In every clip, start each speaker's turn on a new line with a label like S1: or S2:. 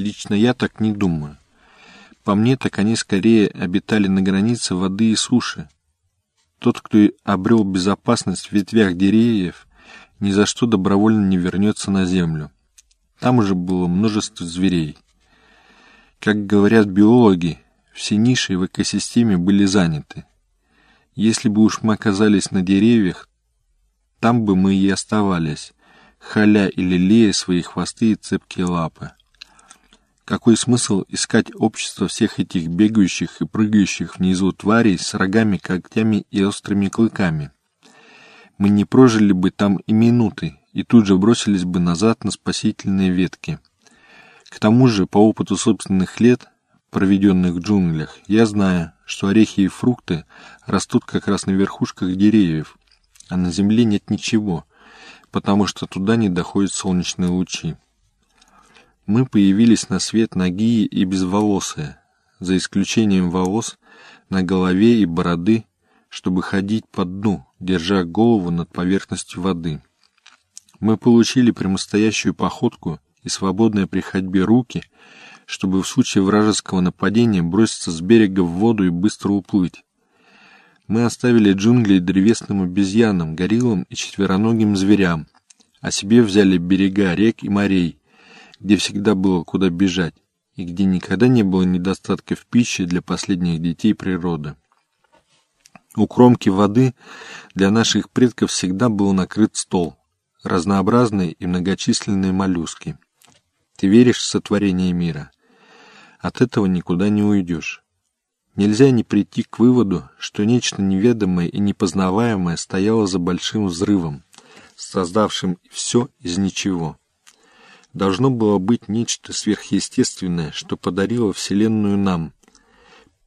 S1: Лично я так не думаю. По мне, так они скорее обитали на границе воды и суши. Тот, кто обрел безопасность в ветвях деревьев, ни за что добровольно не вернется на землю. Там уже было множество зверей. Как говорят биологи, все ниши в экосистеме были заняты. Если бы уж мы оказались на деревьях, там бы мы и оставались, халя или лея свои хвосты и цепкие лапы. Какой смысл искать общество всех этих бегающих и прыгающих внизу тварей с рогами, когтями и острыми клыками? Мы не прожили бы там и минуты, и тут же бросились бы назад на спасительные ветки. К тому же, по опыту собственных лет, проведенных в джунглях, я знаю, что орехи и фрукты растут как раз на верхушках деревьев, а на земле нет ничего, потому что туда не доходят солнечные лучи. Мы появились на свет ноги и безволосые, за исключением волос на голове и бороды, чтобы ходить по дну, держа голову над поверхностью воды. Мы получили прямостоящую походку и свободные при ходьбе руки, чтобы в случае вражеского нападения броситься с берега в воду и быстро уплыть. Мы оставили джунгли древесным обезьянам, гориллам и четвероногим зверям, а себе взяли берега рек и морей, где всегда было куда бежать, и где никогда не было недостатка в пище для последних детей природы. У кромки воды для наших предков всегда был накрыт стол, разнообразные и многочисленные моллюски. Ты веришь в сотворение мира? От этого никуда не уйдешь. Нельзя не прийти к выводу, что нечто неведомое и непознаваемое стояло за большим взрывом, создавшим все из ничего. Должно было быть нечто сверхъестественное, что подарило Вселенную нам,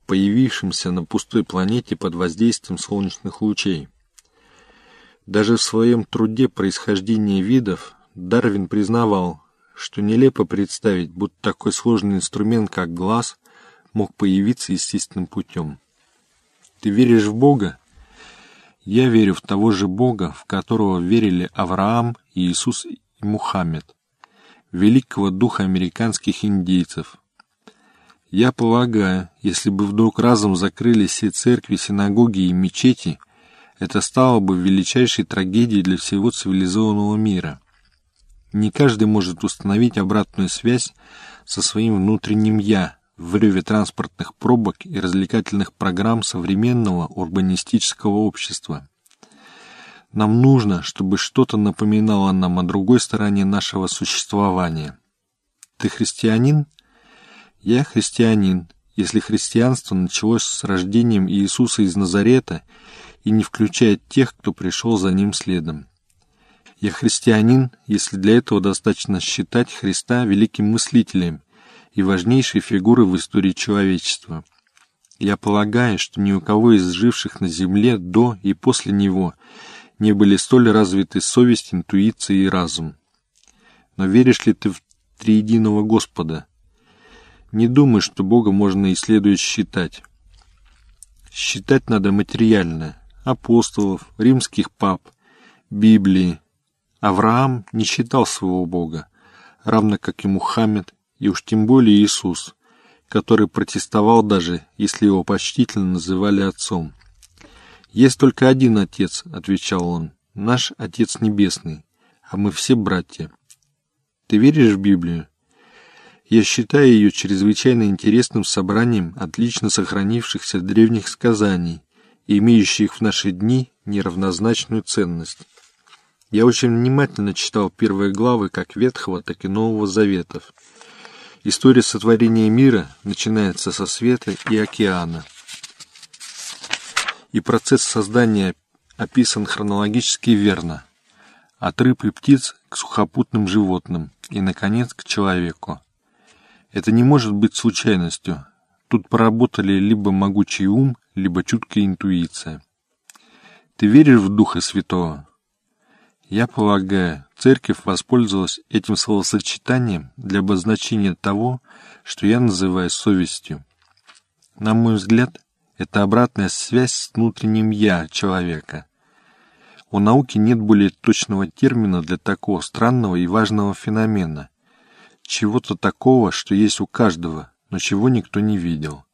S1: появившимся на пустой планете под воздействием солнечных лучей. Даже в своем труде «Происхождение видов» Дарвин признавал, что нелепо представить, будто такой сложный инструмент, как глаз, мог появиться естественным путем. Ты веришь в Бога? Я верю в того же Бога, в которого верили Авраам, Иисус и Мухаммед, великого духа американских индейцев. Я полагаю, если бы вдруг разом закрылись все церкви, синагоги и мечети – это стало бы величайшей трагедией для всего цивилизованного мира. Не каждый может установить обратную связь со своим внутренним «я» в реве транспортных пробок и развлекательных программ современного урбанистического общества. Нам нужно, чтобы что-то напоминало нам о другой стороне нашего существования. Ты христианин? Я христианин, если христианство началось с рождением Иисуса из Назарета – и не включает тех, кто пришел за ним следом. Я христианин, если для этого достаточно считать Христа великим мыслителем и важнейшей фигурой в истории человечества. Я полагаю, что ни у кого из живших на земле до и после него не были столь развиты совесть, интуиция и разум. Но веришь ли ты в триединого Господа? Не думай, что Бога можно и следует считать. Считать надо материально, апостолов, римских пап, Библии. Авраам не считал своего Бога, равно как и Мухаммед, и уж тем более Иисус, который протестовал даже, если его почтительно называли отцом. «Есть только один Отец», — отвечал он, — «наш Отец Небесный, а мы все братья». Ты веришь в Библию? Я считаю ее чрезвычайно интересным собранием отлично сохранившихся древних сказаний, имеющих в наши дни неравнозначную ценность. Я очень внимательно читал первые главы как Ветхого, так и Нового Заветов. История сотворения мира начинается со света и океана. И процесс создания описан хронологически верно. От рыб и птиц к сухопутным животным и, наконец, к человеку. Это не может быть случайностью. Тут поработали либо могучий ум, либо чуткая интуиция. Ты веришь в Духа Святого? Я полагаю, церковь воспользовалась этим словосочетанием для обозначения того, что я называю совестью. На мой взгляд, это обратная связь с внутренним «я» человека. У науки нет более точного термина для такого странного и важного феномена. чего-то такого, что есть у каждого, но чего никто не видел.